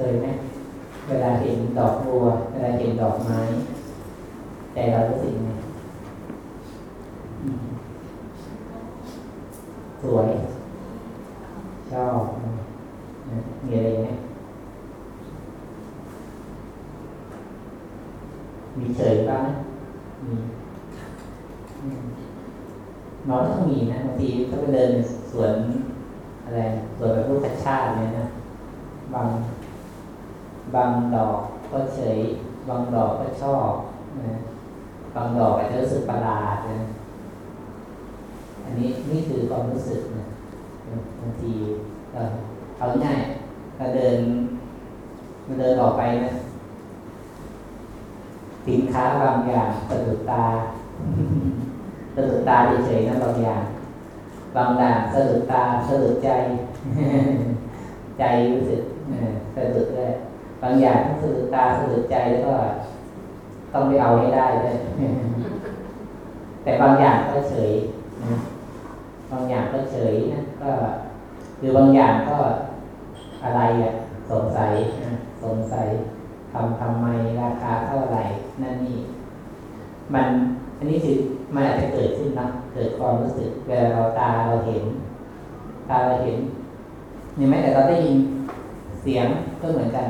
เคยไหมเวลาเห็นดอกบัว เวลาเห็นดอกไม้ใจเรารู้สึกไงสวยชอบมีอะไรไหมมีเฉยบ้างมีน้อยต้องมีนะบางทีถ้าไปเดินสวนอะไรสวนแบบรูปชาติเนี่ยนะ บาง บางดอกก็เฉย บาง ดอกก็ชอบนะบางดอกอาจจะรู้สึกประหลาดนะอันนี้นี่คือความรู้สึกนะบางทีเอาง่ายเราเดินเราเดินออกไปนะสินค้าบางอย่างสะดุดตาสะดุดตาเฉยๆนะบางอย่างบางอย่างสะดุดตาสะดุดใจ ใจรู้สึกสะดุดเลยบางอย่างสะดุดตาสะดุดใจแล้วก็ ต้องไปเอาให้ได้เลยแต่บางอย่างก็เฉยนะบางอย่างก็เฉยนะก็หรือบางอย่างก็อะไรอะสงสัยนะสงสัยทำทำไมราคาเท่าไหร่นั่นนี่มันอันนี้คือมันอาจจะเกิดขึ้นนะเกิดความรู้สึกเวลาเราตาเราเห็น ตาเราเห็นนี่ไหมแต่เราได้ยินเสียงก็เหมือนกัน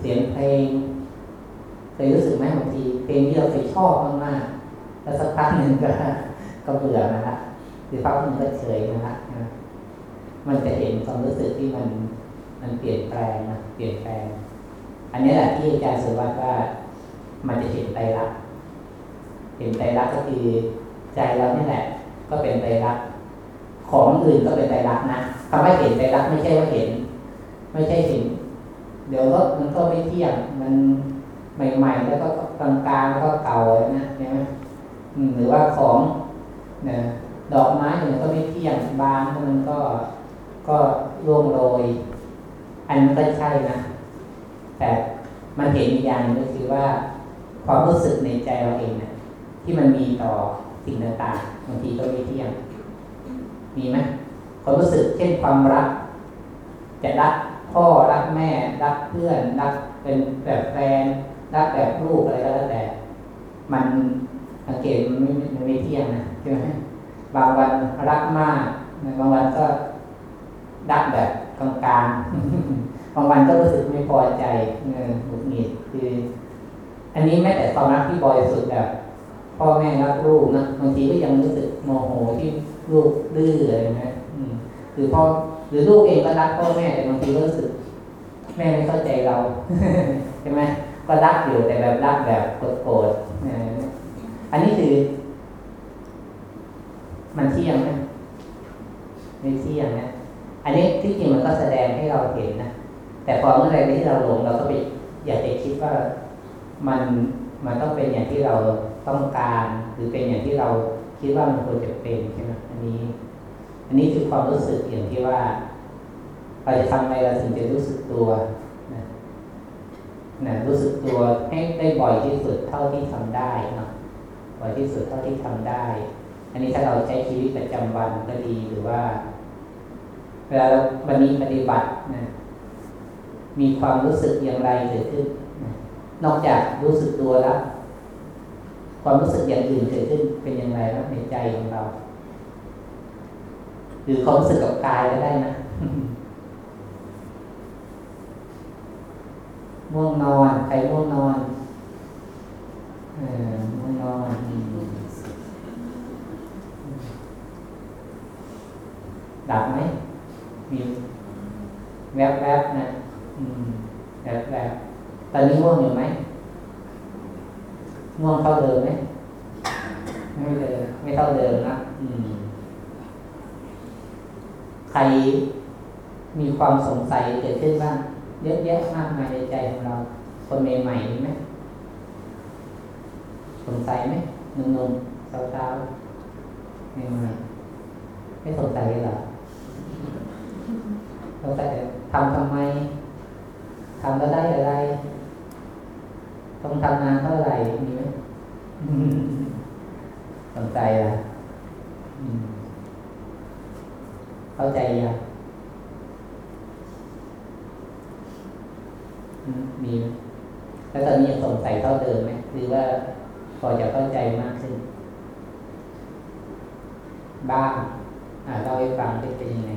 เสียงเพลง เคยรู้สึกไหมบางทีเพลงที่เราเคยชอบมากๆแล้วสักพักหนึ่งก็ก็เบื่อนะฮะหรือพักหนึ่งก็เฉยนะฮะมันจะเห็นความรู้สึกที่มันมันเปลี่ยนแปลงนะเปลี่ยนแปลง อันนี้แหละที่อาจารย์สุวัสดิ์ว่า มันจะเห็นไตรลักษณ์เห็นไตรลักษณ์ก็คือใจเราเนี่แหละ ก็เป็นไตรลักษณ์ของอื่นก็เป็นไตรลักษณ์นะคำว่าเห็นไตรลักษณ์ไม่ใช่ว่าเห็น ไม่ใช่เห็น เดี๋ยวก็มันก็ไม่เที่ยงมัน ใหม่ๆ แล้วก็กลางๆแล้วก็เก่านะใช่ไหมหรือว่าของนะดอกไม้เนี่ยก็ไม่เที่ยงบางมันก็ก็ร่วงโรย อันนั้นก็ใช่นะ แต่มันเห็นอีกอย่างนึงก็คือว่า ความรู้สึกในใจเราเองนะที่มันมีต่อสิ่งต่างๆบางทีก็ไม่เที่ยง มีไหมความรู้สึกเช่นความรัก จะรักพ่อรักแม่รักเพื่อนรักเป็นแบบแฟน รักแบบลูกอะไรก็แล้วแต่ มันสังเกตมันไม่ไม่เที่ยงนะใช่ไหมบางวันรักมากบางวันก็รักแบบกลางๆบางวันก็รู้สึกไม่พอใจเงินหงุดหงิดคือ อันนี้แม้แต่ความรักที่บริสุทธิ์แบบ พ่อแม่รักลูกนะบางทีก็ยังรู้สึกโมโหที่ลูกดื้ออะไรนะคือพ่อหรือลูกเองก็รักพ่อแม่แต่บางทีก็รู้สึก แม่ไม่เข้าใจเราใช่ไหม ก็รักอยู่แต่แบบรักแบบโกรธอันนี้คือ มันเที่ยงไหมไม่เที่ยงนะอันนี้ที่จริงมันก็แสดงให้เราเห็นนะแต่พอเมื่อไรที่เราหลงเราก็ไปอยากจะคิดว่ามันมันต้องเป็นอย่างที่เราต้องการหรือเป็นอย่างที่เราคิดว่ามันควรจะเป็นใช่ไหมอันนี้ อันนี้คือความรู้สึกอย่างที่ว่าเราจะทำอะไรเราถึงจะรู้สึกตัว นะรู้สึกตัวให้ได้บ่อยที่สุดเท่าที่ทำได้นะบ่อยที่สุดเท่าที่ทำได้ อันนี้ถ้าเราใช้ชีวิตประจำวันก็ดีหรือว่าเวลาเราวันนี้ปฏิบัตินะมีความรู้สึกอย่างไรเกิดขึ้นนะนอกจากรู้สึกตัวแล้ว ความรู้สึกอย่างอื่นเกิดขึ้นเป็นอย่างไรแล้วในใจของเรา หรือความรู้สึกกับกายก็ได้นะ ง่วงนอนใครง่วงนอนเออง่วงนอนดับไหมมีแวบๆบนะแวบแบบตอนนี้ง่วงอยู่ไหมง่วงเท่าเดิมไหมไม่เลยไม่เท่าเดิมนะอืม ใครมีความสงสัยเกิดขึ้นบ้าง เยอะแยะมากมายในใจของเรา คนใหม่ๆมีไหมสงสัยไหมหนุ่มๆสาวๆใหม่ๆไม่สงสัยเหรอสงสัยแต่ทำทำไมทำแล้วได้อะไร ต้องทำงานเท่าไหร่มีไหมสนใจล่ะเข้าใจยัง มีไหมแล้วตอนนี้ยังสงสัยเท่าเดิมไหมหรือว่าพอจะเข้าใจมากขึ้น บ้างอ่าเล่าให้ฟังได้เป็นยังไง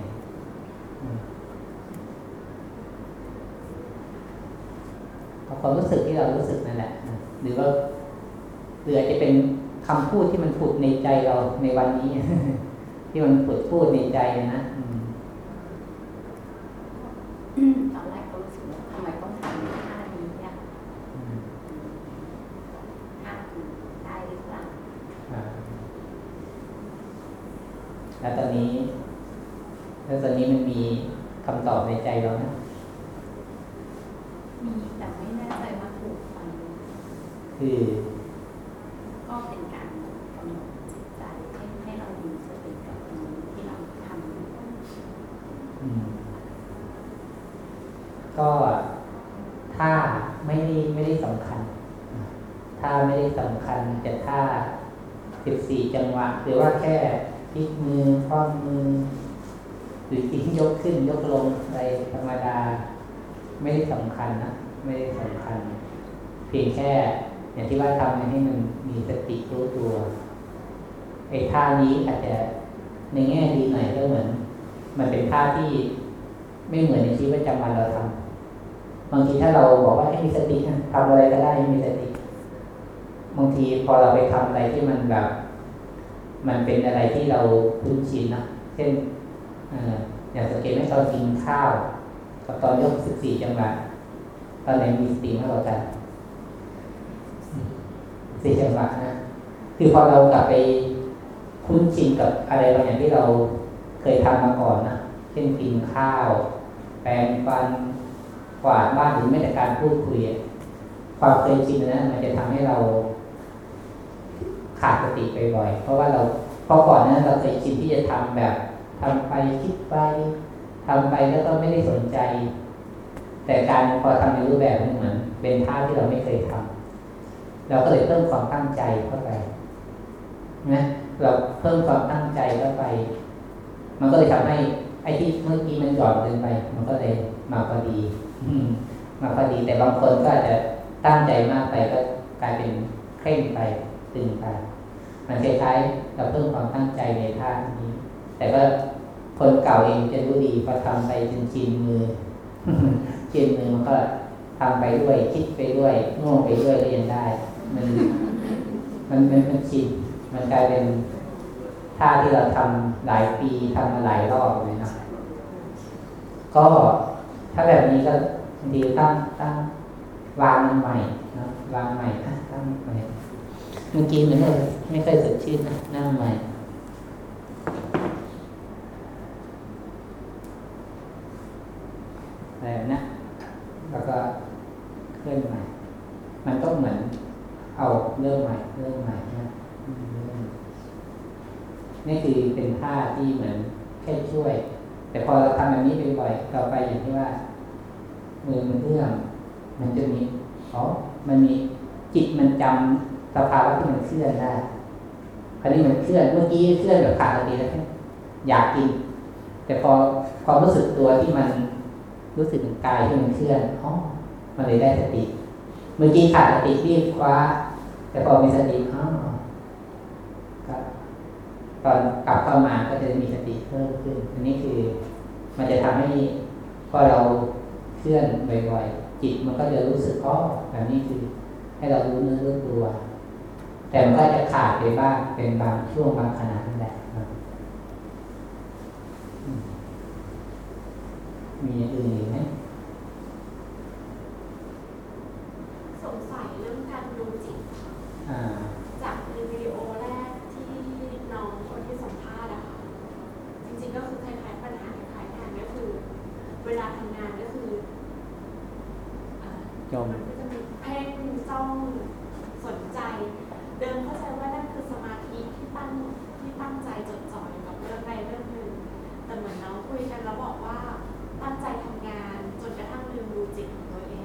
ความรู้สึกที่เรารู้สึกนั่นแหละหรือว่าหรืออาจจะเป็นคำ พูดที่มันผุดในใจเราในวันนี้ ที่มันผุดพูดในใจนะตอนแรกก็รู้สึกว่าทำไมต้องทำท่านี้เนี่ยท่าได้หรือเปล่าแล้วตอนนี้ แล้วตอนนี้มันมีคำตอบในใจเรานะมีแต่ไม่แน่ใจว่าถูกไหมคือก็เป็นการกำหนดจิตใจให้ให้เรามีสติกับตรงที่เราทำก็ถ้าไม่ได้ไม่ได้สำคัญ ถ้า ไม่ได้สำคัญจะถ้าสิบสี่จังหวะ หรือว่าแค่พลิกมือคว่ำมือ หรือทิ้งยกขึ้นยกลงอะไรธรรมดา ไม่ได้สำคัญนะไม่ได้สำคัญ เพียงแค่อย่างที่ว่าทำให้มันมีสติรู้ตัวไอ้ท่านี้อาจจะในแง่ดีหน่อยก็เหมือน มันเป็นท่าที่ไม่เหมือนในชีวิตประจำวันเราทำบางทีถ้าเราบอกว่าให้มีสติทำอะไรก็ได้ให้มีสติ บางทีพอเราไปทำอะไรที่มันแบบ มันเป็นอะไรที่เราคุ้นชินนะเช่นอย่างสังเกตไหมเรากินข้าวกับตอนยกสิบสี่จังหวะตอนไหนมีสติมากกว่ากันสี่จังหวะนะคือพอเรากลับไปคุ้นชินกับอะไรบางอย่างที่เราเคยทำมาก่อนนะเช่นกินข้าว แปรงฟันกวาดบ้านหรือแม้แต่การพูดคุยความเคยชินนะมันจะทำให้เรา ขาดสติไปบ่อย เพราะว่าเราเพราะก่อนนั้นเราเคยชินที่จะทำแบบทำไปคิดไปทำไปแล้วก็ไม่ได้สนใจ แต่การพอทำในรูปแบบนี้เหมือน เป็นท่าที่เราไม่เคยทำเราก็เลยเพิ่มความตั้งใจเข้าไปนะเราเพิ่มความตั้งใจเข้าไป มันก็เลยทำให้ไอ้ที่เมื่อกี้มันหย่อนเกินไป มันก็เลยมาพอดีมาพอดีแต่บางคนก็อาจจะตั้งใจมากไปก็กลายเป็นเคร่งไปตึงไป มันคล้ายๆเราเพิ่มความตั้งใจในท่านี้ แต่ก็คนเก่าเองจะรู้ดีพอทำไปจนชินมือเกมหนึ่งมันก็ทำไปด้วยคิดไปด้วยง่ไปด้วยเรียนได้ มันมันมันมันชินมันกลายเป็นท่าที่เราทำหลายปีทำมาหลายรอบเลยนะก็ถ้าแบบนี้ก็ดีตั้งตั้งวางมันใหม่นะวางใหม่ตั้งใหม่ เมื่อกี้เหมือนไม่เคยสดชื่นนะนั่งใหม่อะไรนะแล้วก็เคลื่อนใหม่ มันก็เหมือน เอาเริ่มใหม่เริ่มใหม่นะนี่คือเป็นท่าที่เหมือนแค่ช่วย แต่พอเราทำแบบนี้ไปบ่อยต่อไปอย่างที่ว่า มือมันเรื่องมันจะมีอ๋อมันมีจิตมันจำ สภาวะที่มันเคลื่อนได้คราวนี้มันเคลื่อนเมื่อกี้เคลื่อนแบบขาดสติแล้วอยากกิน แต่พอความรู้สึกตัวที่มันรู้สึกกายที่มันเคลื่อนอ๋อมันเลยได้สติ เมื่อกี้ขาดสติรีบคว้า แต่พอมีสติอ๋อตอนกลับเข้ามาก็จะมีสติเพิ่มขึ้น อันนี้คือ มันจะทำให้พอเราเคลื่อนบ่อยๆจิตมันก็จะรู้สึกอ๋อแบบนี้คือ ให้เรารู้เนื้อรู้ตัว แต่มันก็จะขาดไปบ้างเป็นบางช่วงบางขณะนั่นแหละมีอย่างอื่นอีกไหมสงสัยเรื่องการดูจิตจากวิดีโอแรกที่น้องคนที่สัมภาษณ์อะค่ะจริงๆก็คือคล้ายๆปัญหาคล้ายๆกันก็คือ เวลาทำงานก็คือมันก็จะมีเพ่งจ้องสนใจ เดิมเข้าใจว่านั่นคือสมาธิที่ตั้งที่ตั้งใจจดจ่ออยู่กับเรื่องใดเรื่องหนึ่งแต่เหมือนน้องคุยกันแล้วบอกว่าตั้งใจทำงานจนกระทั่งลืมดูจิตของตัวเอง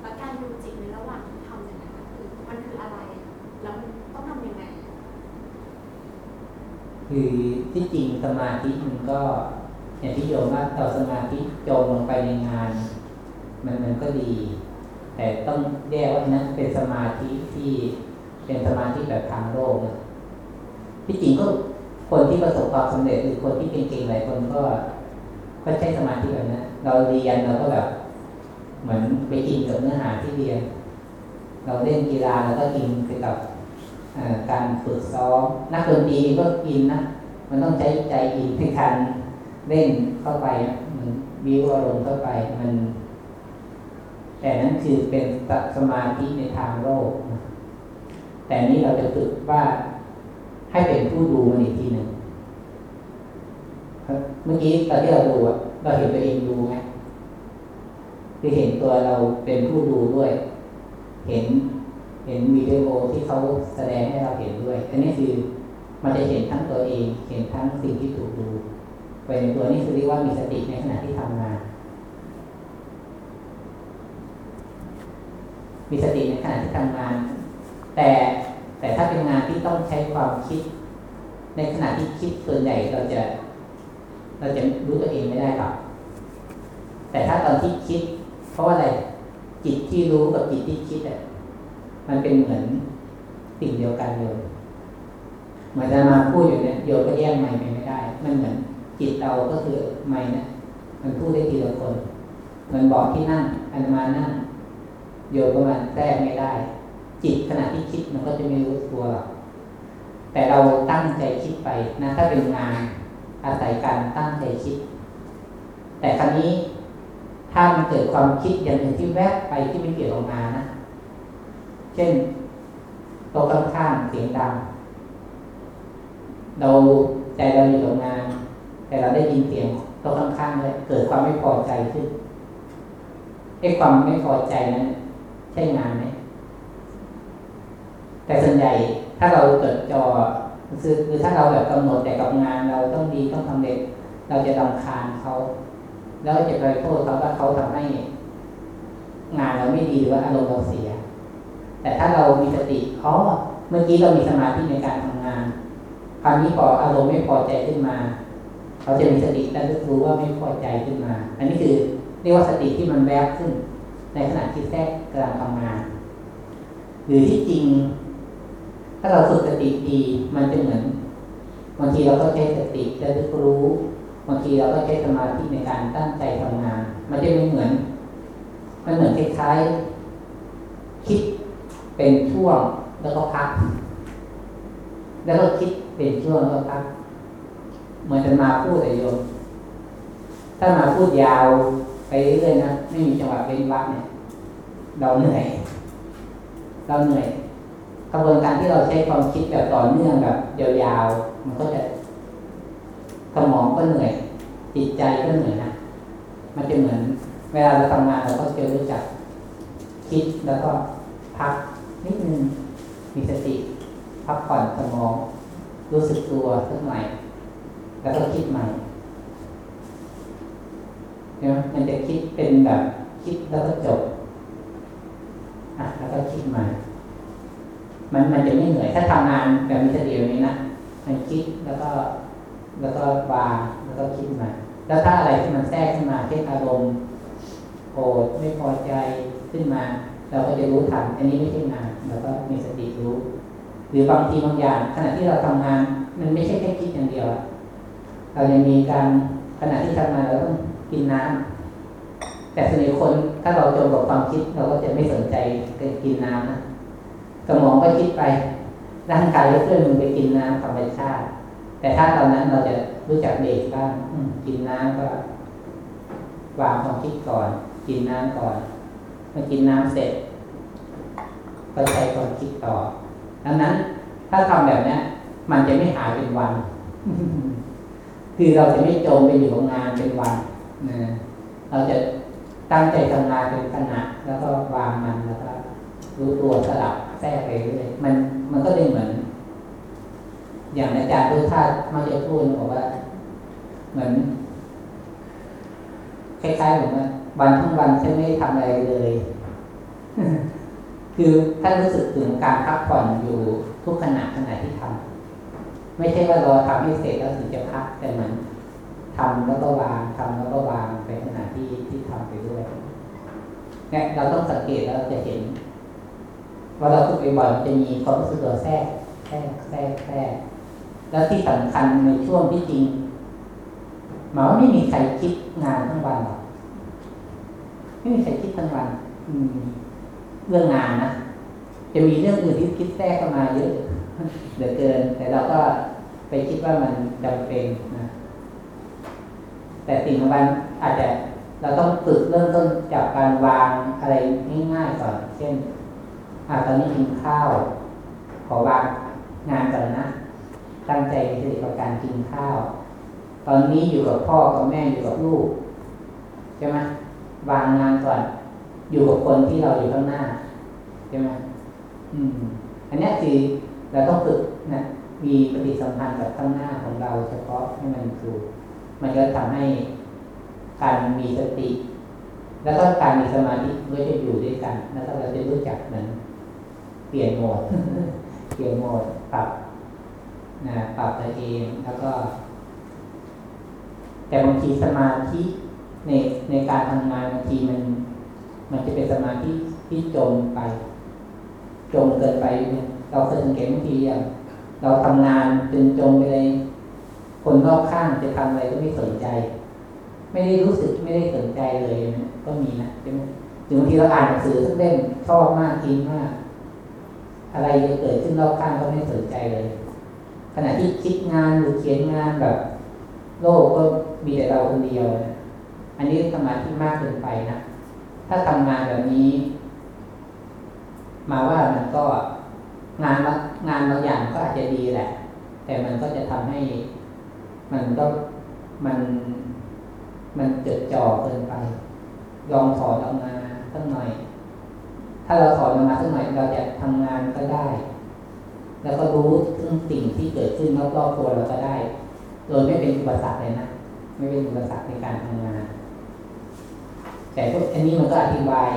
แล้วการดูจิตในระหว่างที่ทำอย่างนั้นคือมันคืออะไร แล้วมันต้องทำยังไง คือที่จริงสมาธิมันก็อย่างที่โยมว่าเราสมาธิจมลงไปในงาน มันมันก็ดี แต่ต้องแยกว่านั้นเป็นสมาธิที่เป็นสมาธิแบบทางโลกนะที่จริงก็คนที่ประสบความสำเร็จหรือคนที่เก่งๆหลายคนก็ก็ใช้สมาธิแบบนั้นเราเรียนเราก็แบบเหมือนไปกินกับเนื้อหาที่เรียน เราเล่นกีฬาเราก็กินไปกับ การฝึกซ้อมนักดนตรีก็กินนะมันต้องใช้ใจอินในการเล่นเข้าไปมันวิวอารมณ์เข้าไปมัน แต่นั้นคือเป็นสมาธิในทางโลกแต่นี้เราจะฝึกว่าให้เป็นผู้ดูมันอีกทีหนึ่งเมื่อกี้ตอนที่เราดูเราเห็นตัวเองดูไหมคือเห็นตัวเราเป็นผู้ดูด้วย เห็น ห็นวิดีโอที่เขาแสดงให้เราเห็นด้วย อันนี้คือมันจะเห็นทั้งตัวเอง เห็นทั้งสิ่งที่ถูกดูไปในตัวนี้คือเรียกว่ามีสติในขณะที่ทำงาน มีสติในขณะที่ทำงาน แต่แต่ถ้าเป็นงานที่ต้องใช้ความคิด ในขณะที่คิดส่วนใหญ่เราจะ เราจะรู้ตัวเองไม่ได้หรอก แต่ถ้าตอนที่คิด เพราะว่าอะไร จิตที่รู้กับจิตที่คิดอะ มันเป็นเหมือนสิ่งเดียวกันเลยเหมือนจะมาพูดอยู่เนี่ยโยก็แยกไม่ไปไม่ได้ มันเหมือนจิตเราก็คือไม่นะมันพูดได้ทีละคนเหมือนบอกที่นั่งอันมานั่งโยก็มันแทรกไม่ได้ จิตขณะที่คิดมันก็จะไม่รู้ตัวหรอกแต่เราตั้งใจคิดไปนะ ถ้าเป็นงานอาศัยการตั้งใจคิด แต่ครั้นี้ถ้ามันเกิดความคิดอย่างหนึ่งที่แวบไปที่ไม่เกี่ยวกับงานนะ เช่นโต๊ะข้างๆเสียงดัง เราใจเราอยู่กับงาน แต่เราได้ยินเสียงโต๊ะข้างๆเลยเกิดความไม่พอใจขึ้นไอ้ความไม่พอใจนั้นใช่งานไหมแต่ส่วนใหญ่ถ้าเราเกิดจอคือถ้าเราแบบกำหนดแต่กับงานเราต้องดีต้องทำเด็ดเราจะรำคาญเขา แล้วจะไปโทษเขาว่าเขาทำให้ งานเราไม่ดีหรือว่าอารมณ์เราเสีย แต่ถ้าเรามีสติอ๋อเมื่อกี้เรามีสมาธิในการทำงาน คราวนี้พออารมณ์ไม่พอใจขึ้นมาเขาจะมีสติและรู้ว่าไม่พอใจขึ้นมา อันนี้คือเรียกว่าสติที่มันแวบขึ้น ในขณะที่แทรกกำลังทำงาน หรือที่จริง ถ้าเราฝึกสติดีมันจะเหมือนบางทีเราก็ใช้สติจะรู้บางทีเราก็ใช้สมาธิในการตั้งใจทำงาน มันจะไม่เหมือน มันเหมือนคล้ายๆคิด เป็นช่วงแล้วก็พัก แล้วก็คิดเป็นช่วงแล้วก็พัก เหมือนจะมาพูดแต่โยมถ้ามาพูดยาวไปเรื่อยนะไม่มีจังหวะเป็นวักเนี่ย เราเหนื่อย เราเหนื่อยกระบวนการที่เราใช้ความคิดแบบต่อเนื่องแบบยาวๆมันก็จะสมองก็เหนื่อย จิตใจก็เหนื่อยนะมันจะเหมือน เวลาเราทำงานเราก็จะรู้จัก คิดแล้วก็พัก นิดนึงมีสติพักผ่อนสมอง รู้สึกตัวสักหน่อยแล้วก็คิดใหม่เนี่ยมันจะคิดเป็นแบบคิดแล้วก็จบอะแล้วก็คิดใหม่มันมันจะไม่เหนื่อยถ้าทำงานแบบมีสติแบบนี้นะมันคิดแล้วก็ แล้วก็วางแล้วก็คิดใหม่แล้วถ้าอะไรที่มันแทรกขึ้นมาเช่นอารมณ์โกรธไม่พอใจขึ้นมา เราก็จะรู้ทันอันนี้ไม่ใช่งาน เราก็มีสติรู้ หรือบางทีบางอย่าง ขณะที่เราทำงาน มันไม่ใช่แค่คิดอย่างเดียวเรายังมีการขณะที่ทำงานเราต้องกินน้ำแต่ส่วนใหญ่คนถ้าเราจมกับความคิดเราก็จะไม่สนใจกินน้ำนะสมองก็คิดไปร่างกายก็เคลื่อนมือไปกินน้ำธรรมชาติ แต่ถ้าตอนนั้นเราจะรู้จักเบรกบ้างกินน้ำก็วางความคิดก่อน กินน้ำก่อนเมื่อกินน้ำเสร็จ ก็ใช้ความคิดต่อดังนั้น ถ้าทำแบบนี้มันจะไม่หายเป็นวัน คือเราจะไม่จมไปอยู่กับงานเป็นวันนะเราจะตั้งใจทำงานเป็นขณะแล้วก็วางมันแล้วก็รู้ตัวสลับแทรกไปเรื่อยมันมันก็เลยเหมือน อย่างอาจารย์พุทธามักจะพูดบอกว่า เหมือนคล้ายๆเหมือนว่าวันทั้งวันฉันไม่ทำอะไรเลย คือท่านรู้สึกถึงการพักผ่อนอยู่ทุกขณะขณะที่ทำไม่ใช่ว่ารอทำให้เสร็จแล้วถึงจะพักแต่เหมือนทำแล้วก็วางทำแล้วก็วางไปขณะที่ที่ทำไปด้วยเนี่ยเราต้องสังเกตแล้วจะเห็นว่าเราฝึกบ่อยๆจะมีความรู้สึกตัวแทรกแทรกแทรกแทรกแล้วที่สำคัญในช่วงที่จริงหมายว่าไม่มีใครคิดงานทั้งวันหรอกไม่มีใครคิดทั้งวัน อืม เรื่องงานนะจะมีเรื่องอื่นที่คิดแทรกเข้ามาเยอะเหลือเกิน แต่เราก็ไปคิดว่ามันจำเป็นนะแต่สิ่งสำคัญอาจจะเราต้องฝึกเริ่มต้นจากการวางอะไรง่ายๆก่อน เช่นอาตอนนี้กินข้าว ขอวางงานก่อนนะ ตั้งใจในกับการกินข้าว ตอนนี้อยู่กับพ่อกับแม่อยู่กับลูกใช่ไหมวางงานก่อน อยู่กับคนที่เราอยู่ข้างหน้าใช่ไหมอืม อันนี้คือเราต้องฝึกนะมีปฏิสัมพันธ์กับข้างหน้าของเราเฉพาะให้มันถูกมันก็ทำให้การมีสติ แล้วก็การมีสมาธิก็จะอยู่ด้วยกัน แล้วก็เราจะรู้จักนั้นเปลี่ยนโหมด เปลี่ยนโหมดปรับนะปรับตัวเองแล้วก็ แต่บางทีสมาธิในในการทำงานบางทีมัน มันจะเป็นสมาธิที่จมไป จมเกินไปเนี่ยเราเคยสังเกตบางทีอย่างเราทำงานจนจมไปเลยคนรอบข้างจะทำอะไรก็ไม่สนใจ ไม่ได้รู้สึกไม่ได้สนใจเลยนะก็มีนะหมถึงบางทีเราอ่านหนังสือสักเล่มชอบมากอินมาก อะไรจะเกิดขึ้นรอบข้างก็ไม่สนใจเลย ขณะที่คิดงานหรือเขียนงานแบบ โลกก็มีแต่เราคนเดียวนะอันนี้สมาธิมากเกินไปนะ ถ้าทำงานแบบนี้ มาว่ามันก็งานละงานบางอย่างก็อาจจะดีแหละ แต่มันก็จะทำให้ มันก็มันมันจดจ่อเกินไป ลองถอนออกมาสักหน่อย ถ้าเราถอนออกมาสักหน่อยเราจะทำงานก็ได้ แล้วก็รู้ถึงสิ่งที่เกิดขึ้นรอบๆตัวเราก็ได้ โดยไม่เป็นอุปสรรคเลยนะ ไม่เป็นอุปสรรคในการทำงาน แต่พวกอันนี้มันก็อธิบาย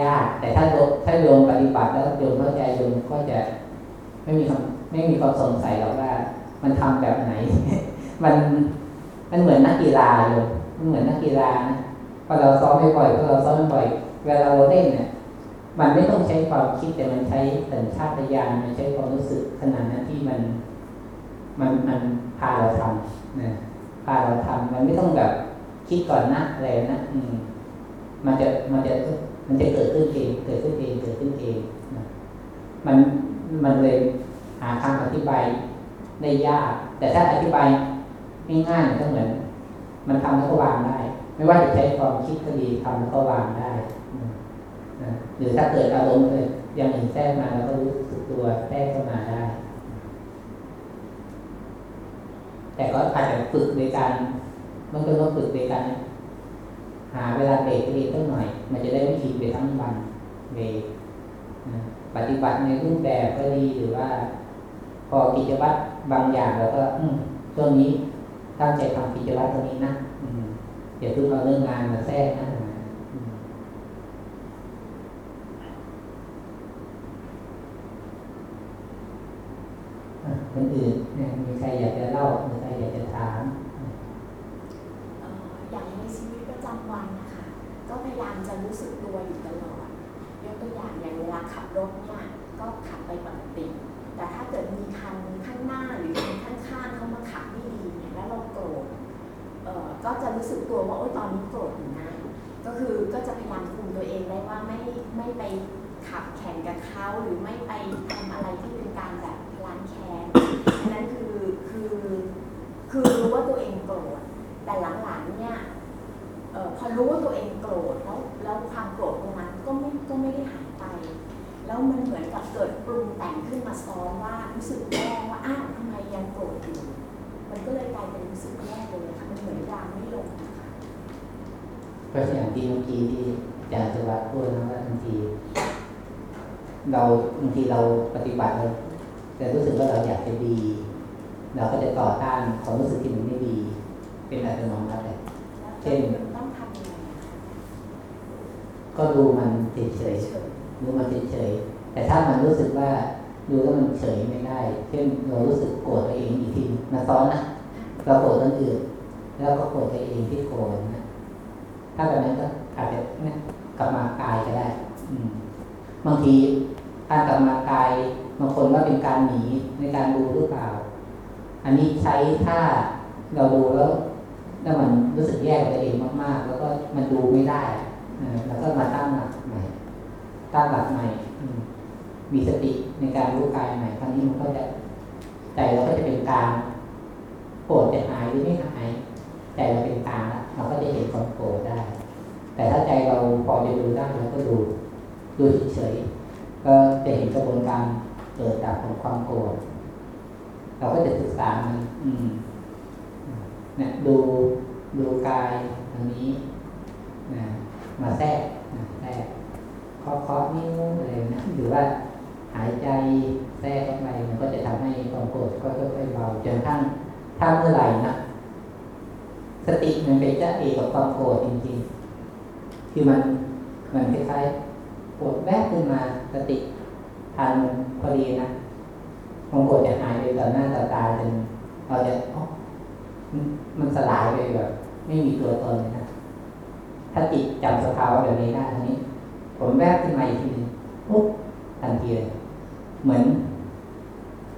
ยาก แต่ถ้าโถ้าโยมปฏิบัติแล้วโยมเข้าใจโยมก็จะไม่มีความไม่มีความสงสัยหรอกว่า มันทำแบบไหน มันมันเหมือนนักกีฬาโยมมันเหมือนนักกีฬานะพอเราซ้อมบ่อยพอเราซ้อมบ่อย เวลาเราเล่นเนี่ยมันไม่ต้องใช้ความคิดแต่มันใช้สัญชาตญาณมันใช้ความรู้สึกขนาดนั้นที่มัน มันมันพาเราทำนะพาเราทำมันไม่ต้องแบบ คิดก่อนนะอะไรนะอืมมันจะมันจะมันจะเกิดขึ้นเองเกิดขึ้นเองเกิดขึ้นเองมันมันเลยหาคำอธิบายได้ยาก แต่ถ้าอธิบายง่ายๆก็เหมือน มันทำแล้วก็วางได้ ไม่ว่าจะใช้ความคิดก็ดีทำแล้วก็วางได้หรือถ้าเกิดอารมณ์เลยอย่างอื่นแทรกมาเราก็รู้สึกตัวแทรกเข้ามาได้ แต่ก็อาจจะฝึกในการ มันก็ต้องฝึกในการหาเวลาเบรกตัวเองสักหน่อย มันจะได้ไม่คิดไปทั้งวันเบรกนปฏิบัติในรูปแบบก็ดีหรือว่า พอกิจวัตรบางอย่างเราก็ อืมช่วงนี้ตั้งใจทำกิจวัตรตรงนี้นะอืมอย่าเพิ่งเอาเรื่องงานมาแทรกนะคนอื่นเนี่ยมีใครอยากจะเล่ามีใครอยากจะถาม เอ่ออย่างในชีวิตประจำวันนะคะ ก็พยายามจะรู้สึกตัวอยู่ตลอด ยกตัวอย่างอย่างเวลาขับรถเนี่ยก็ขับไปปกติ แต่ถ้าเกิดมีคันข้างหน้าหรือคันข้างๆเขามาขับไม่ดีเนี่ยแล้วเราโกรธเอ่อก็จะรู้สึกตัวว่าโอ๊ยตอ นี้โกรธอยู่นะก็คือก็จะพยายามคุมตัวเองได้ว่าไม่ไม่ไปขับแข่งกับเขาหรือไม่ไปทำอะไรที่เป็นการแบบล้างแค้นอันนั้นคือคือคือรู้ว่าตัวเองโกรธแต่หลังๆเนี่ยออพอรู้ว่าตัวเองโกรธแล้วแล้วความโกรธตรงนั้นก็ไม่ก็ไม่ได้หายไป แล้วมันเหมือนกับเกิดปรุงแต่งขึ้นมาซ้อนว่ารู้สึกแย่ว่าอ้าวทำไมยังโกรธอยู่มันก็เลยกลายเป็นรู้สึกแย่เลยค่ะมันเหมือนยางไม่ลง ก็อย่างที่เมื่อกี้ที่อาจารย์สุวัสดิ์พูดนะว่าบางที เราบางทีเราปฏิบัติเราแต่รู้สึกว่าเราอยากจะดี เราก็จะต่อต้านความรู้สึกที่มันไม่ดี เป็นอัตโนมัติเลยเช่นต้องทำยังไงอะคะก็ดูมันเฉยเฉยๆดูมันเฉยๆแต่ถ้ามันรู้สึกว่าดูแล้วมันเฉยไม่ได้ เช่นเรารู้สึกโกรธตัวเองอีกทีมาซ้อนนะเราโกรธคนอื่นแล้วก็โกรธตัวเองที่โกรธนะ ถ้าแบบนั้นก็อาจจะนะกลับมากายก็ได้บางทีการกลับมากายบางคนว่าเป็นการหนีในการดูหรือเปล่า อันนี้ใช้ถ้าเราดูแล้วแล้วมันรู้สึกแย่กับตัวเองมากๆ แล้วก็มันดูไม่ได้อ่าแล้วก็มาตั้งหลักใหม่ ตั้งหลักใหม่อืมมีสติในการรู้กายใหม่ครั้งนี้มันก็จะใจเราก็จะเป็นกลางโกรธจะหายหรือไม่หายใจเราเป็นกลางแล้ว เราก็จะเห็นความโกรธได้ แต่ถ้าใจเราพอจะดูได้เราก็ดูดูเฉยๆก็จะเห็นกระบวนการเกิดดับของความโกรธเราก็จะศึกษามันอืมเนี่ยดูดูกายตรงนี้นะมาแทรกนะแทรกเคาะเคาะนิ้วอะไรนะหรือว่าหายใจแทรกเข้าไปมันก็จะทำให้ความโกรธก็ค่อยๆเบาจนกระทั่งถ้าเมื่อไหร่นะ สติมันเป็นเจ้าเอกกับความโกรธจริงๆ คือมันมันคล้ายๆปวดแวบขึ้นมาสติทานมันพอดีนะความโกรธจะหายไปต่อหน้าต่อตาจนเราจะอ๋อมันสลายไปแบบ ไม่มีตัวตนเลยนะ ถ้าจิตจำสภาวะแบบนี้ได้ทีนี้ ผมแวบขึ้นมาอีกทีนึงปุ๊บทันทีเลยเหมือน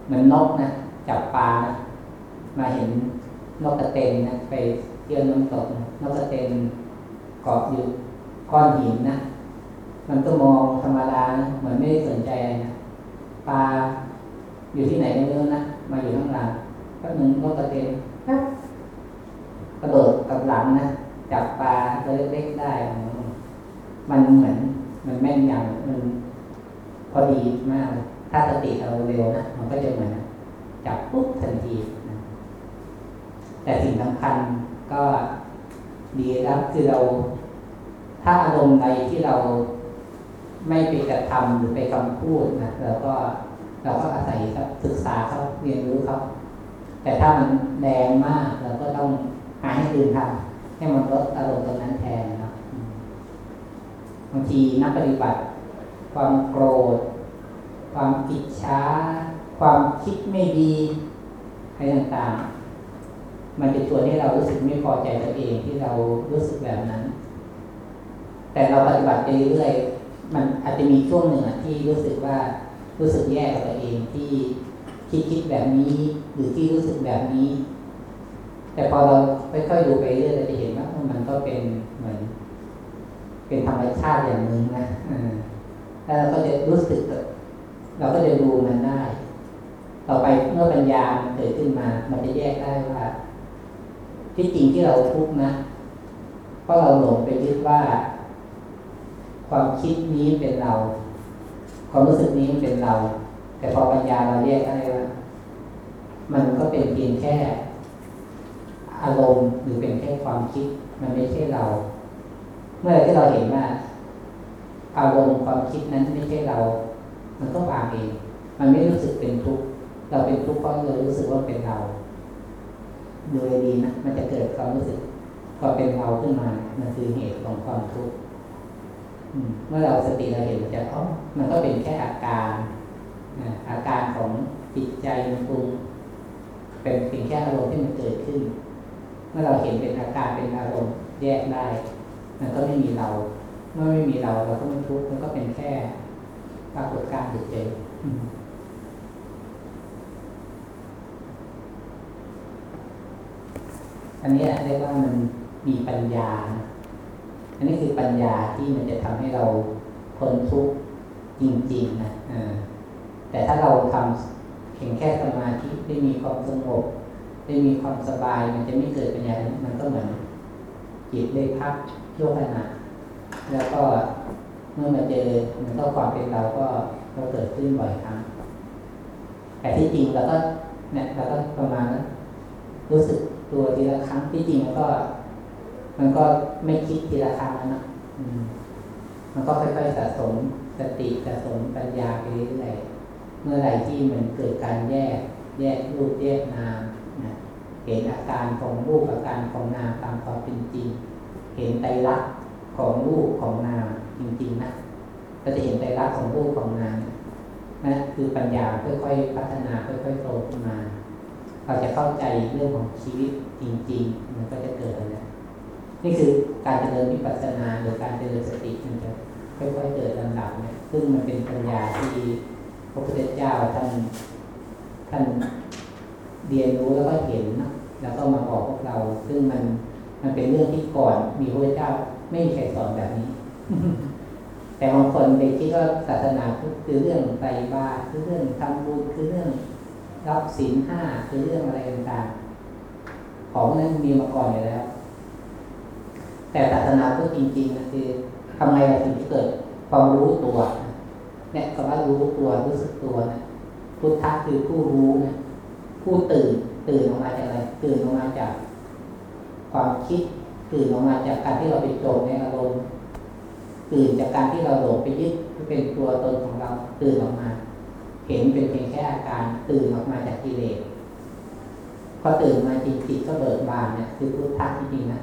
เหมือนนกนะจับปลานะมาเห็นนกกระเต็นนะไป เที่ยวน้ำตกนะนกกระเตนเกาะอยู่ก้อนหินนะ มันก็มองธรรมดานะเหมือนไม่ได้สนใจอะไรนะปลาอยู่ที่ไหนไม่รู้นะมาอยู่ข้างหลังก็หนึ่งนกกระเตนกระโดดกับหลังนะจับปลาตัวเล็กๆได้ มันเหมือน มันแม่นยำมันพอดีมาก ถ้าสติเราเร็วนะมันก็จะเหมือนจับปุ๊บทันที แต่สิ่งสำคัญ ก็ดีแล้วคือเรา ถ้าอารมณ์ใดที่เราไม่ไปกระทำหรือไปคำพูดนะเราก็เราก็อาศัยครับศึกษาเขาเรียนรู้เขาแต่ถ้ามันแรงมากเราก็ต้องหาให้อื่นทำให้มันลดอารมณ์ตรงนั้นแทนนะบางทีนักปฏิบัติ ความโกรธ ความอิจฉาความคิดไม่ดีอะไรต่างๆ มันจะชวนให้เรารู้สึกไม่พอใจตัวเองที่เรารู้สึกแบบนั้น แต่เราปฏิบัติไปเรื่อยมันอาจจะมีช่วงหนึ่งที่รู้สึกว่ารู้สึกแย่กับตัวเองที่คิดคิดแบบนี้หรือที่รู้สึกแบบนี้ แต่พอเราค่อยๆดูไปเรื่อยเราจะเห็นว่ามันก็เป็นเหมือน เป็นธรรมชาติอย่างหนึ่งนะแล้วเราก็จะรู้สึกเราก็จะดูมันได้ ต่อไปเมื่อปัญญามันเกิดขึ้นมา มันจะแยกได้ว่า ที่จริงที่เราทุกข์นะเพราะเราหลงไปยึดว่า ความคิดนี้เป็นเรา ความรู้สึกนี้เป็นเรา แต่พอปัญญาเราแยกได้ว่ามันก็เป็นเพียงแค่ อารมณ์หรือเป็นแค่ความคิด มันไม่ใช่เรา เมื่อที่เราเห็นว่าอารมณ์ความคิดนั้นไม่ใช่เรา มันก็วางเอง มันไม่รู้สึกเป็นทุกข์ เราเป็นทุกข์เพราะเรารู้สึกว่าเป็นเรา ดูดีนะมันจะเกิดความรู้สึกความเป็นเราขึ้นมา มันคือเหตุของความทุกข์เมื่อเราสติเราเห็นมันจะอ๋อมันก็เป็นแค่อาการอาการของจิตใจมันปรุงเป็นเพียงแค่อารมณ์ที่มันเกิดขึ้น เมื่อเราเห็นเป็นอาการเป็นอารมณ์แยกได้ มันก็ไม่มีเรา เมื่อไม่มีเราเราก็ไม่ทุกข์มันก็เป็นแค่ปรากฏการณ์เฉยๆ อันนี้เรียกว่ามันมีปัญญา อันนี้คือปัญญาที่มันจะทำให้เราพ้นทุกข์จริงๆนะแต่ถ้าเราทำเพียงแค่สมาธิได้มีความสงบได้มีความสบาย มันจะไม่เกิดปัญญา มันก็เหมือนจิตได้พักชั่วขณะแล้วก็เมื่อมาเจอมันก็ความเป็นเราก็ก็เกิดขึ้นบ่อยครั้งแต่ที่จริงเราก็เนี่ยเราก็ประมาณนั้นรู้สึก ตัวทีละครั้งที่จริงมันก็ มันก็ไม่คิดทีละครั้งแล้วนะอืมมันก็ค่อยๆสะสมสติสะสมปัญญาไปเรื่อยๆเมื่อไหร่ที่มันเกิดการแยก แยกรูปแยกนามนะเห็นอาการของรูปอาการของนามตามความเป็นจริง เห็นไตรลักษณ์ของรูปของนามจริงๆนะก็จะเห็นไตรลักษณ์ของรูปของนามนะคือปัญญาค่อยๆพัฒนาค่อยๆโตขึ้นมา เราจะเข้าใจเรื่องของชีวิตจริง ๆ มันก็จะเกิดนะนี่คือการเจริญวิปัสสนาหรือการเจริญสติมันจะค่อยๆเกิดลำดับเนี่ยซึ่งมันเป็นปัญญาที่พระพุทธเจ้าท่านท่านเรียนรู้แล้วก็เห็นนะแล้วก็มาบอกพวกเรา ซึ่งมันมันเป็นเรื่องที่ก่อนมีพระพุทธเจ้าไม่มีใครสอนแบบนี้ แต่บางคนไปคิดว่าศาสนาคือเรื่องไตรบาตรคือเรื่องทำบุญคือเรื่อง รับศีลห้าคือเรื่องอะไรต่างๆ ของนั้นมีมาก่อนอยู่แล้ว แต่ศาสนาพุทธจริงๆนะคือทำไงเราถึงเกิดความรู้ตัวเนี่ยคำว่ารู้ตัวรู้สึกตัวนะพุทธะคือผู้รู้นะผู้ตื่นตื่นออกมาจากอะไร ตื่นออกมาจาก ความคิดตื่นออกมาจากการที่เราไปจมในอารมณ์ตื่นจากการที่เราหลงไปยึดเป็นตัวตนของเราตื่นออกมา เห็นเป็นเพียงแค่อาการตื่นออกมาจากกิเลสพอตื่นมาจริงจิตก็เบิกบานเนี่ยคือพุทธะจริงๆนะ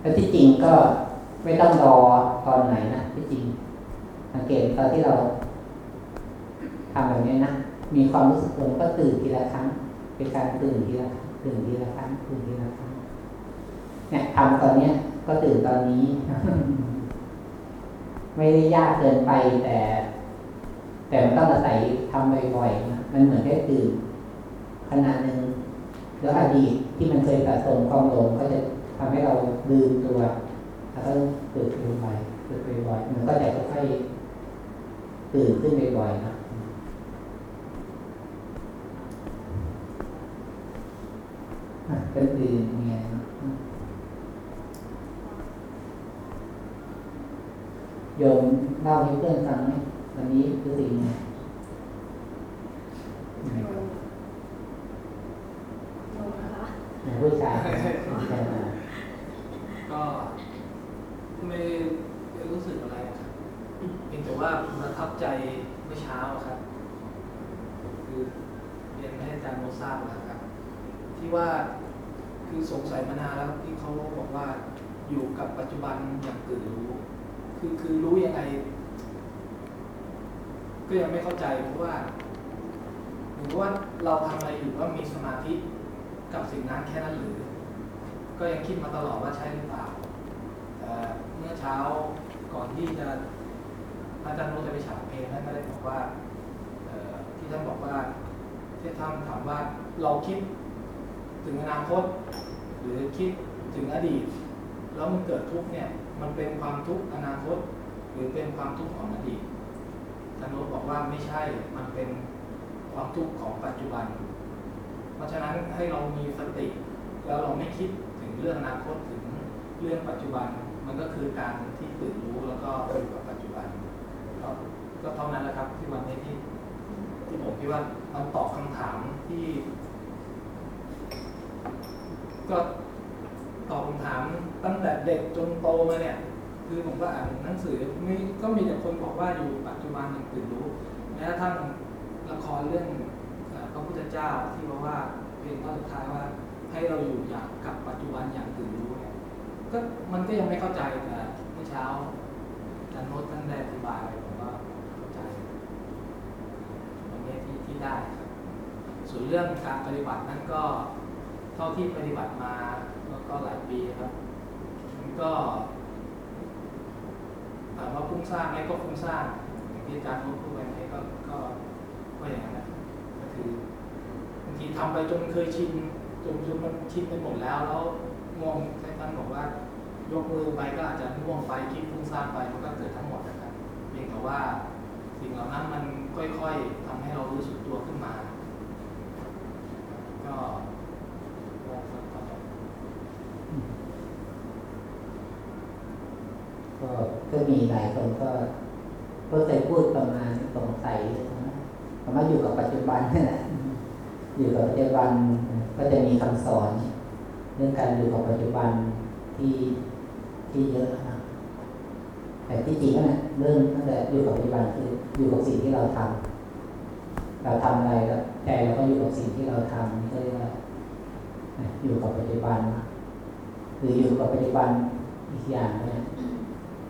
แล้วที่จริงก็ไม่ต้องรอตอนไหนนะที่จริงสังเกตตอนที่เราทำแบบนี้นะมีความรู้สึกตัวก็ตื่นทีละครั้ง เป็นการตื่นทีละตื่นทีละครั้งตื่นทีละครั้งเนี่ยทำตอนเนี้ย ก็ตื่นตอนนี้ ไม่ได้ยากเกินไปแต่ แต่มันต้องอาศัยทำบ่อยๆนะมันเหมือนแค่ตื่นขนาดหนึ่งแล้วอดีตที่มันเคยสะสมความหลงก็จะทำให้เราลืมตัวแล้วก็ตื่นบ่อยๆตื่นบ่อยๆมันก็จะค่อยๆตื่นขึ้นบ่อยๆนะเป็นตื่นเงียนะโยมเล่าให้เพื่อนฟังไหม วันนี้คือสิ่งไงโยมโยมนะคะไหนผู้ชายผู้ชายก็ไม่ได้รู้สึกอะไรครับเพียงแต่ว่าประทับใจเมื่อเช้าอะครับ คือเรียนให้อาจารย์โมทราบนะครับ ที่ว่าคือสงสัยมานานแล้วที่เขาบอกว่าอยู่กับปัจจุบันอย่างตื่นรู้ คือคือรู้ยังไง ก็ยังไม่เข้าใจเพราะว่าหรือว่าเราทำอะไรอยู่ก็มีสมาธิกับสิ่งนั้นแค่นั้นหรือ ก็ยังคิดมาตลอดว่าใช่หรือเปล่าแต่เมื่อเช้าก่อนที่จะอาจารย์โนจะไปฉาบเพลงท่านก็ได้บอกว่าเอ่อที่ท่านบอกว่าที่ท่านถามว่าเราคิดถึงอนาคต หรือคิดถึงอดีต แล้วมันเกิดทุกข์เนี่ยมันเป็นความทุกข์อนาคต หรือเป็นความทุกข์ของอดีต อาจารย์โนบอกว่าไม่ใช่ มันเป็นความทุกข์ของปัจจุบัน เพราะฉะนั้นให้เรามีสติ แล้วเราไม่คิดถึงเรื่องอนาคตถึงเรื่องปัจจุบัน มันก็คือการที่ตื่นรู้แล้วก็อยู่กับปัจจุบัน ก็ก็เท่านั้นแหละครับที่วันนี้ที่ที่ผมคิดว่ามันตอบคำถามที่ ก็ตอบคำถามตั้งแต่เด็กจนโตมาเนี่ย คือผมก็อ่านหนังสือมีก็มีแต่คนบอกว่าอยู่ปัจจุบันอย่างตื่นรู้แม้กระทั่งละครเรื่องพระพุทธเจ้าที่บอกว่าเพลงตอนสุดท้ายว่าให้เราอยู่อย่างกับปัจจุบันอย่างตื่นรู้เนี่ยก็มันก็ยังไม่เข้าใจแต่เมื่อเช้าอาจารย์โน้ตท่านได้อธิบายผมก็เข้าใจตรงนี้ที่ที่ได้ครับส่วนเรื่องการปฏิบัตินั้นก็เท่าที่ปฏิบัติมาก็ก็หลายปีครับมันก็ ถามว่าฟุ้งซ่านไหมก็ฟุ้งซ่านอย่างที่อาจารย์พูดพูดไปไหมก็ก็ก็อย่างนั้นก็คือบางทีทำไปจนเคยชินจนจนมันชินไปหมดแล้วแล้วง่วงท่านบอกว่ายกมือไปก็อาจจะง่วงไปคิดฟุ้งซ่านไปมันก็เกิดทั้งหมดนะครับเพียงแต่ว่าสิ่งเหล่านั้นมันค่อยๆทำให้เรารู้สึกตัวขึ้นมา ก็ก็จะ ก็ก็มีหลายคนก็ก็เคยพูดประมาณสงสัยนะคำว่าอยู่กับปัจจุบันนี่แหละอยู่กับปัจจุบันก็จะมีคำสอน เรื่องการอยู่กับปัจจุบันที่ที่เยอะนะแต่ที่จริงก็เนี่ยเรื่องตั้งแต่อยู่กับปัจจุบันคืออยู่กับสิ่งที่เราทำเราทำอะไรแล้วใจเราก็อยู่กับสิ่งที่เราทำนี่ก็เรียกว่าอยู่กับปัจจุบันหรืออยู่กับปัจจุบันอีกอย่างเนี่ย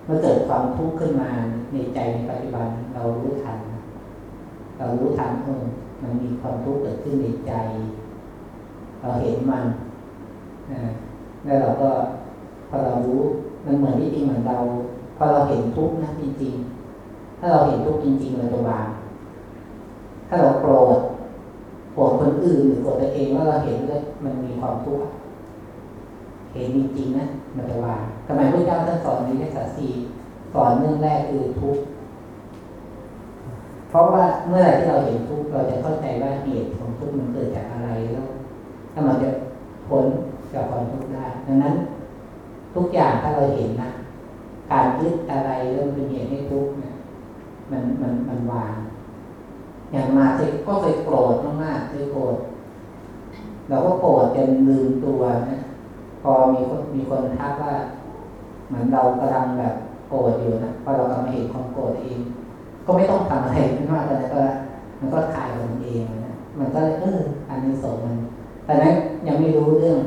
เมื่อเกิดความทุกข์ขึ้นมาในใจในปัจจุบันเรารู้ทัน เรารู้ทันเออมันมีความทุกข์เกิดขึ้นในใจ เราเห็นมันอ่าแล้วเราก็พอเรารู้มันเหมือนที่จริงเหมือนเราพอเราเห็นทุกข์นะจริง ๆ ถ้าเราเห็นทุกข์จริงๆเราจะวางถ้าเราโกรธโกรธคนอื่นหรือโกรธตัวเองว่าเราเห็นเลยมันมีความทุกข์เห็นจริงๆนะมันจะวาง ทำไมพระเจ้าท่านสอนในเรื่สัตสีสอนเรื่องแรกคือทุกข์เพราะว่าเมื่อไรที่เราเห็นทุกข์เราจะเข้าใจว่าเหตุของทุกข์มันเกิดจากอะไรแล้วถ้ามันจะพ้นจากความทุกข์ได้ดังนั้น ทุกอย่างถ้าเราเห็นนะการยึดอะไรเรื่องเป็นเหตุให้ทุกข์เนี่ยมันมันมันวางอย่างมาเคยก็เคยโกรธมากๆเคยโกรธเราก็โกรธจนลืมตัวนะพอมีคนมีคนทักว่า เหมือนเรากำลังแบบโกรธอยู่นะพอเรากำลังเห็นความโกรธเอง ก็ไม่ต้องทำอะไรมากเลยก็มันก็คลายมันเองนะมันก็เลยเอออันนี้สมันแต่นั้นยังไม่รู้เรื่อง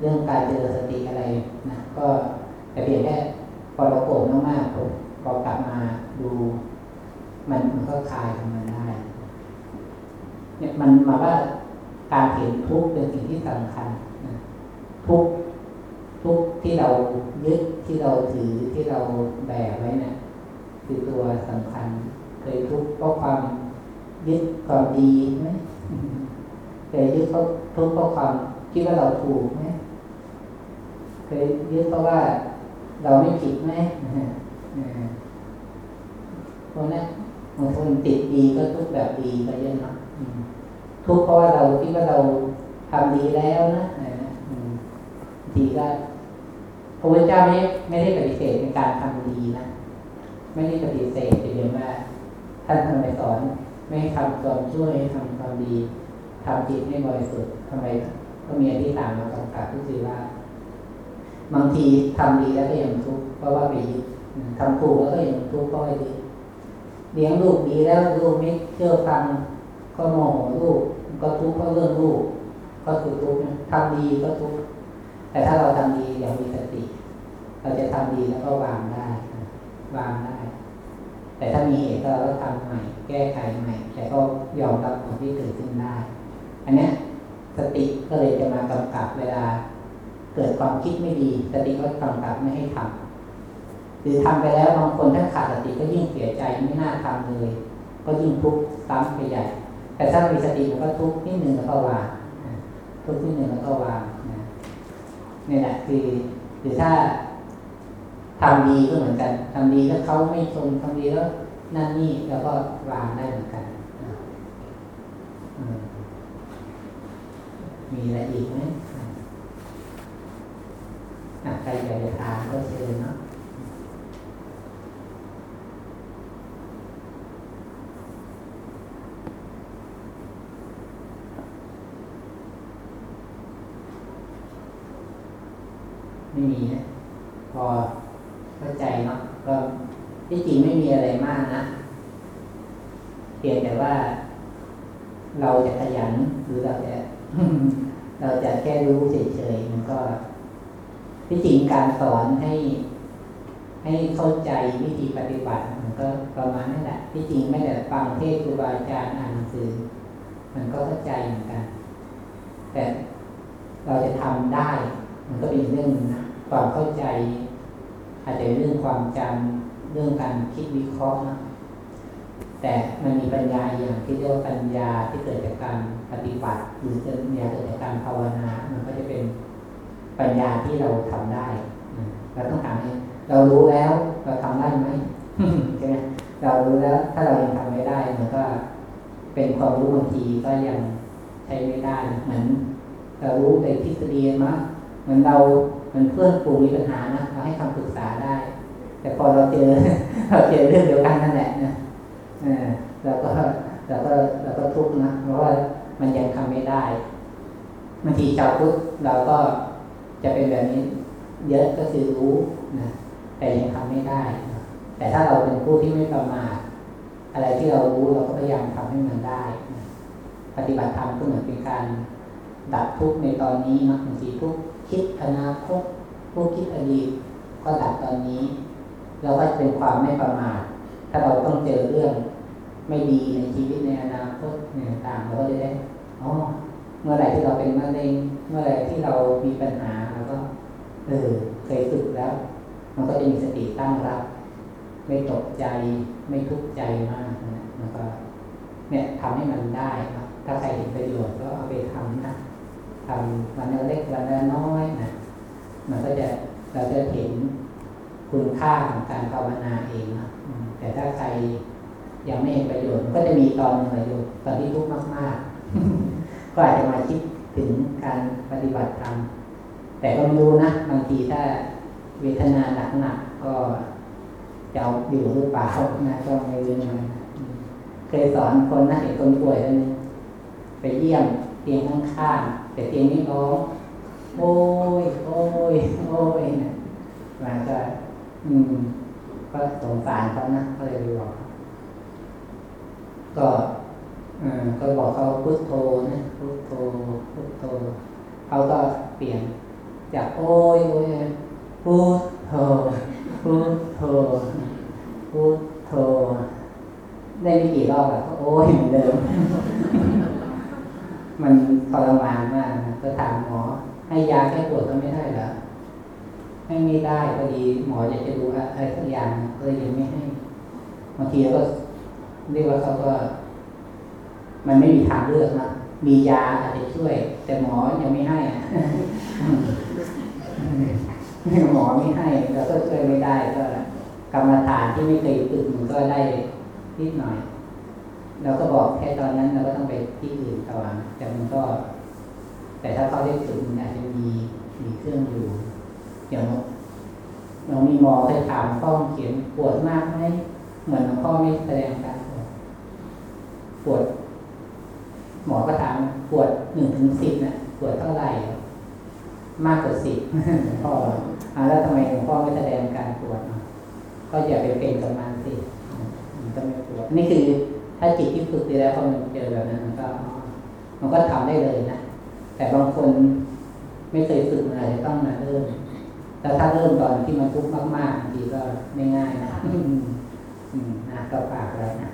เรื่องการเจริญสติอะไรนะก็แต่เพียงแค่พอเราโกรธมากๆพอกลับมาดู มันมันก็คลายของมันได้เนี่ยมันมาว่าการเห็นทุกข์เป็นสิ่งที่สำคัญนะทุกข์ ทุกที่เรายึดที่เราถือที่เราแบกไว้เนะี่ยคือตัวสำคัญ เคยทุกข์เพราะความยึดความดีไหมเคยยึดเพราะทุกข์เพราะความคิดว่าเราถูกไหมเคยยึดเพราะว่าเราไม่ผิดไหมพวกนั้นบางคนติดดีก็ทุกแบบดีก็เยอะนะทุกเพราะว่าเราคิดว่าเราทำดีแล้วนะดีก็ ระพุทธเจ้าไม่ไม่ได้ปฏิเสธในการทำดีนะไม่ได้ปฏิเสธแต่เพียงว่าท่านทำไมสอน ไม่ทำความช่วยทำความดีทำจิตให้บริสุทธิ์ทำไมก็มีอธิษฐานมากำกับก็คือว่า บางทีทำดีแล้วก็ยังทุกข์เพราะว่าไปยึดทำถูกแล้วก็ยังทุกข์เพราะว่ายึดเลี้ยงลูกดีแล้วลูกไม่เชื่อฟังก็โมโหลูก ก็ทุกข์เพราะเรื่องลูก ก็คือทุกข์ทำดีก็ทุกข์ แต่ถ้าเราทำดีอย่างมีสติ เราจะทำดีแล้วก็วางได้ วางได้ แต่ถ้ามีเหตุก็เราทำใหม่ แก้ไขใหม่ แต่ก็ยอมรับผลที่เกิดขึ้นได้ อันนี้สติก็เลยจะมากำกับเวลา เกิดความคิดไม่ดี สติก็กำกับไม่ให้ทำหรือทำไปแล้วบางคนถ้าขาดสติก็ยิ่งเสียใจไม่น่าทำเลย ก็ยิ่งทุกข์ซ้ำไปใหญ่ แต่ถ้ามีสติมันก็ทุกข์นิดหนึ่งแล้วก็วางทุกข์นิดหนึ่งแล้วก็วาง นี่แหละคือหรือถ้าทำดีก็เหมือนกันทำดีแล้วเขาไม่ชมทำดีแล้วนั่นนี่แล้วก็วางได้เหมือนกันมีอะไรอีกไหมใครอยากจะถามก็เชิญเนาะไม่มีนะพอเข้าใจเนาะก็ที่จริงไม่มีอะไรมากนะเพียงแต่ว่า เราจะขยันหรือเราจะเราจะแค่รู้เฉยๆมันก็ที่จริงการสอนให้ ให้เข้าใจวิธีปฏิบัติ มันก็ประมาณนั่นแหละที่จริงไม่แต่ฟังเทศครูบาอาจารย์อ่านหนังสือ มันก็เข้าใจเหมือนกัน แต่เราจะทำได้ มันก็เป็นเรื่องนึงนะ ความเข้าใจ อาจจะเรื่องความจำเรื่องการคิดวิเคราะห์นะแต่มันมีปัญญาอย่างที่เรียกว่าปัญญาที่เกิดจากการปฏิบัติ หรือปัญญาเกิดจากการภาวนา มันก็จะเป็นปัญญาที่เราทำได้เราต้องถามเรารู้แล้วเราทำได้ไหมใช่ไหมเรารู้แล้วถ้าเรายังทำไม่ได้มันก็เป็นความรู้บางทีก็ยังใช้ไม่ได้เหมือนเรารู้ในทฤษฎีมั้งเหมือนเรา มือนเพื่อนปู่มีปัญหานะเราให้คำปรึกษาได้ แต่พอเราเจอเราเจอเรื่องเดียวกันนั่นแหละนะเราก็เราก็เราก็ทุกข์นะเพราะว่ามันยังทำไม่ได้บางทีชาวพุทธเราก็จะเป็นแบบนี้ เยอะก็คือรู้นะแต่ยังทำไม่ได้ แต่ถ้าเราเป็นผู้ที่ไม่ประมาทอะไรที่เรารู้เราก็พยายามทำให้มันได้ ปฏิบัติธรรมก็เหมือนเป็นการดับทุกข์ในตอนนี้นะบางทีทุก คิดอนาคตผู้คิดอดีตก็ดับตอนนี้ เราก็เป็นความไม่ประมาทถ้าเราต้องเจอเรื่องไม่ดีในชีวิตในอนาคตเนี่ยต่างเราก็จะได้อ๋อเมื่อไหร่ที่เราเป็นมะเร็งเมื่อไหร่ที่เรามีปัญหาเราก็เออเคยฝึกแล้ว มันก็จะมีสติตั้งรับ ไม่ตกใจไม่ทุกข์ใจมากนะแล้วก็เนี่ยทำให้มันได้นะถ้าใครเห็นประโยชน์ก็เอาไปทำนะ ทำวันละเล็กวันละน้อยนะมันก็จะเราจะเห็นคุณค่าของการภาวนาเองนะแต่ถ้าใครยังไม่เห็นประโยชน์ก็จะมีตอนหนึ่งประโยชน์ตอนที่ทุกข์มากๆ ก็อาจจะมาคิดถึงการปฏิบัติธรรมแต่ก็ไม่รู้นะบางทีถ้าเวทนาหนักๆก็จะเอาอยู่หรือเปล่านะก็ไม่รู้เหมือนกันเคยสอนคนนะเห็นคนป่วยคนหนึงไปเยี่ยมเตียงข้างๆ แต่เตียงนี้ร้องโอ้ยโอ้ยโอ้ยนะมาก็อืมก็สงสารเขานะก็เลยบอกก็เออก็บอกเขาพุทโธนะพุทโธพุทโธเขาก็เปลี่ยนจากโอ้ยโอ้ยพุทโธพุทโธพุทโธได้ไม่กี่รอบอะก็โอ้ยเหมือนเดิม มันทรมานมากนะก็ถามหมอ ให้ยาแก้ปวดก็ไม่ได้เหรอให้ไม่ได้พอดีหมออยากจะดูอะไรสักอย่างก็เลยยังไม่ให้บางทีก็เรียกว่าเขาก็ มันไม่มีทางเลือกนะมียาอาจจะช่วย แต่หมอยังไม่ให้อะหมอไม่ให้แล้วก็ช่วยไม่ได้ก็กรรมฐานที่ไม่เคยฝึกมันก็ได้นิดหน่อย เราก็บอกแค่ตอนนั้นเราก็ต้องไปที่อื่นต่อแต่มันก็ แต่ถ้าเขาได้ฝึกมันอาจจะมีมีเครื่องอยู่อย่างน้องมีหมอเคยถามพ่อเขียนปวดมากไหมเหมือนหลวงพ่อไม่แสดงการปวดปวด หมอก็ถามปวดหนึ่งถึงสิบนะปวดเท่าไหร่ มากกว่าสิบพ่อแล้วทำไมหลวงพ่อไม่แสดงการปวดก็อย่าไปเป็นกับมันสิมันก็ไม่ปวดนี่คือ ถ้าจิตที่ฝึกดีแล้วพอมันเจอแบบนั้นมันก็ มันก็ทำได้เลยนะแต่บางคนไม่เคยฝึกมันอาจจะต้องมาเริ่มแล้วถ้าเริ่มตอนที่มันทุกข์มากๆบางทีก็ไม่ง่ายนะอืมอืมนะก็ฝากไว้นะฝากกัน